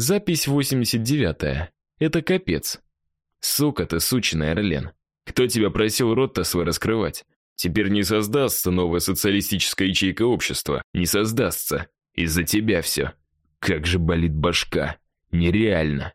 Запись 89-я. Это капец. Сука ты, сучная Орлен. Кто тебя просил рот-то свой раскрывать? Теперь не создастся новая социалистическая ячейка общества. Не создастся. Из-за тебя все. Как же болит башка. Нереально.